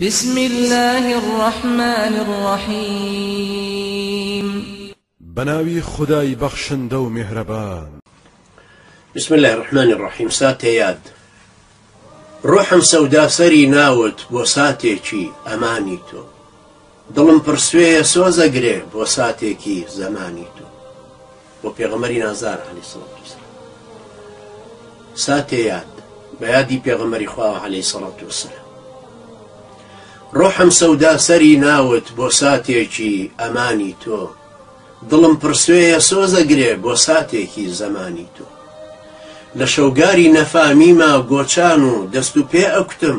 بسم اللە الرحمن الرحیم بەناوی خودای بەخشندە و میهرەبان. بسم اللە الرحمن الرحیم ساتێ یاد ڕۆحم سەودا سەری ناوت بۆ ساتێکی ئەمانی تۆ. دڵم پڕ سوێیە سۆزە گرێ بۆ ساتێکی زەمانی تۆ بۆ پێغەمەری نازدار علی سڵات وسلام ساتێ یاد بە یادی پێغەمەری خواوە علی سڵات وسلام ڕۆحم سەودا سەری ناوت بۆ ساتێکی ئەمانی تۆ دڵم پرسوێە سۆزە گرێ بۆ ساتێکی زەمانی تۆ لە شەوگاری نەفامیما گۆچان و دەست و پێ ئەکتم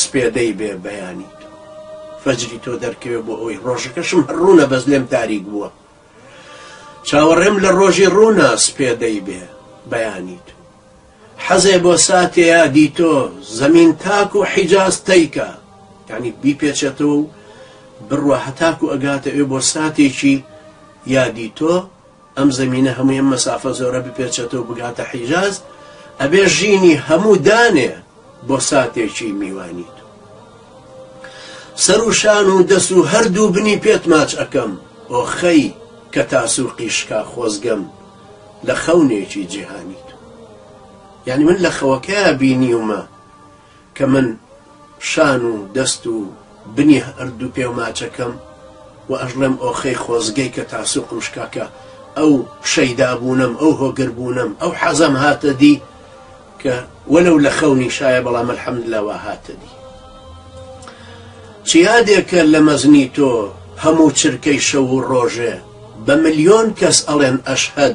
سپێدەی بێ بەیانی تۆ فەجری تۆ دەرکەوێ بۆ ئەوەی ڕۆژەکەشم هەر ڕوونە بەس لێم تاریک بووە چاوەڕێم لە ڕۆژی ڕوونا سپێدەی بێ بەیانی تۆ حەزێ بۆ ساتێ یادی تۆ زەمین تاک و حیجاز تەیکە یعنی بیپێچێتەوە و بڕوە هەتاکو ئەگاتە ئێ بۆ ساتێکی یادی تۆ ئەم زەمینە هەموی ئەم مەسافە زۆرە بپێچێتەوە و بگاتە حیجاز ئەبێ ژینی هەموو دانێ بۆ ساتێکی میوانی تو سەر و شان و دەس و هەردوو بنی پێت ماچ ئەکەم ئۆخەی کە تاسوقی شکا خۆزگەم لە خەونێکی جیهانی تو یعنی من لە خەوەکەیا بینیومە کە من شان و دەست و بنی هەر دوو پێ و ماچەکەم و ئەژڵێم ئۆخەی خۆزگەی کە تاسوقم شکا کە ئەو شەیدا بوونەم ئەو هۆگر بوونەم ئەو حەزەم هاتە دی کە وەلەو لە خەونی شایە بەڵام الحمد لە وا هاتە دی چیادێکە لە مەزنی تۆ هەموو چرکەی شەو و ڕۆژێ بە ملیۆن کەس ئەڵێن ئەشهەد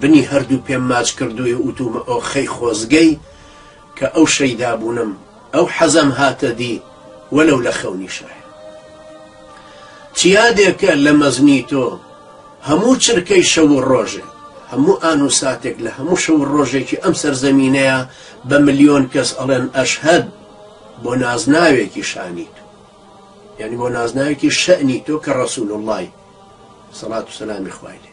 بنی هەردوو پێم ماچ کردووی و ئوتوومە ئۆخەی خۆزگەی کە ئەو شەیدا بوونم ئەو حەزەم هاتە دی وەلەو لە خەونیشایە چیادێکە لە مەزنی تۆ هەموو چرکەی شەو و ڕۆژێ هەموو ئان و ساتێک لە هەموو شەو ڕۆژێکی ئەم سەرزەمینەیە بە ملیۆن کەس ئەڵێن ئەشهد بۆ نازناوێکی شانی تۆ یعنی بۆ نازناوێکی شەنی تۆ کە ڕسول اللهی سەڵات و سەلامی خوای لێ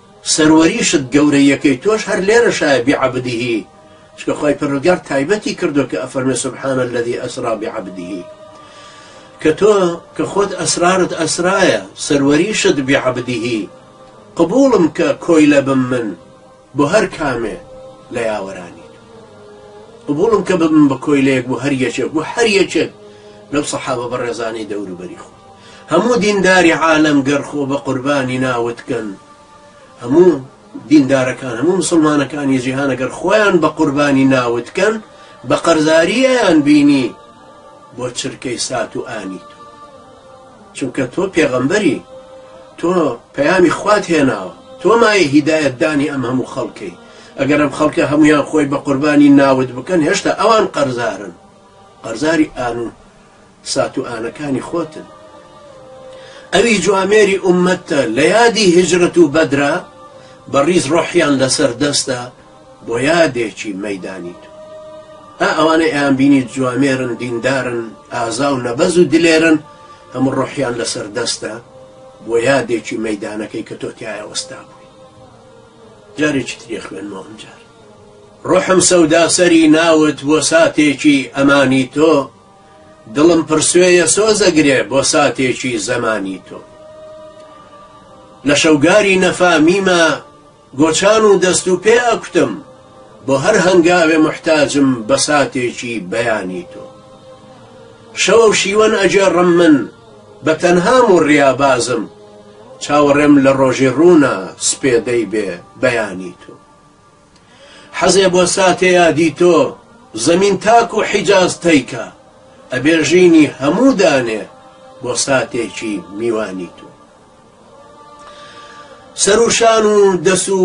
سەروەریشت گەورەییەکەی تۆش هەر لێرەشایە بعبده چکە خوای پەروەردگار تایبەتی کردوە کە ئەفەرمێ سبحان الذی اسری بعبده کە تۆ کە خۆت ئەسرارت ئەسرایە سەروەریشت بعبده قبوڵم کە کۆیلە بم من بۆ هەر کامێ لە یاوەرانی قبوڵم کە ببم بە کۆیلەیەک بۆ هەر یەکێک بۆ هەر یەکێک لەو سەحابە بەڕێزانی دەوروبەری خۆ هەموو دینداری عالەم گەر خۆ بە قوربانی ناوت کەن هەموو دیندارەکان هەموو مسلمانەکانی جیهانە گەر خۆیان بە قوربانی ناوت کەن بە قەرزارییان بینی بۆ چرکەی سات و ئانی تۆ چونکە تۆ پێغەمبەری تۆ پەیامی خوات هێناوە تۆ مایە هیدایەت دانی ئەم هەموو خەڵکەی ئەگەر ئەم خەڵکە هەمویان خۆی بە قوربانی ناوت بکەن هێشتا ئەوان قەرزارن قەرزاری ئانون ساتوئانەکانی خۆتن ئەوی جوامێری ئومەتتە لە یادی هجرەت و بەدرا بەڕیز ڕۆحیان لەسەر دەستە بۆ یادێکی مەدانی تو ئا ئەوانەی ئەیان بینی جوامێرن دیندارن ئازا و نەبەز و دلێرن هەموو ڕۆحیان لەسەر دەستە بۆ یادێکی مەدانەکەی کە تۆ تایە وەستا بووی جارێکی ترێ خوێنمەوە ئەمجار ڕۆحم سەوداسەری ناوت بۆ ساتێکی ئەمانی تۆ دڵم پڕ سوێیە سۆز ئەگرێ بۆ ساتێکی زەمانی تۆ لە شەوگاری نەفامیمە گۆچان و دەست و پێ ئەکوتم بۆ هەر هەنگاوێ محتاجم بە ساتێکی بەیانی تۆ شەوە و شیوەن ئەجێڕم من بە تەنهام و ڕیابازم چاوەڕێم لە ڕۆژی ڕوونە سپێدەی بێ بەیانی تۆ حەزێ بۆ ساتێ یادی تۆ زەمین تاکو حیجاز تەی کا ئەبێ ژینی هەموو دانێ بۆ ساتێکی میوانی تۆ سەر و شان و دەس و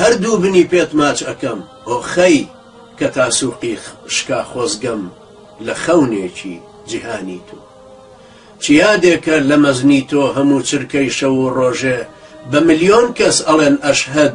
هەردوو بنی پێت ماچ ئەکەم ئۆخەی کە تا سووقی شکا خۆزگەم لە خەونێکی جیهانی تو چیادێکە لە مەزنی تۆ هەموو چرکەی شەو و ڕۆژێ بە ملیۆن کەس ئەڵێن ئەشهد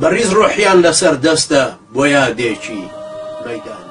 بەڕیز ڕۆحیان لەسەر دەستە بۆ یادێکی مەیدان.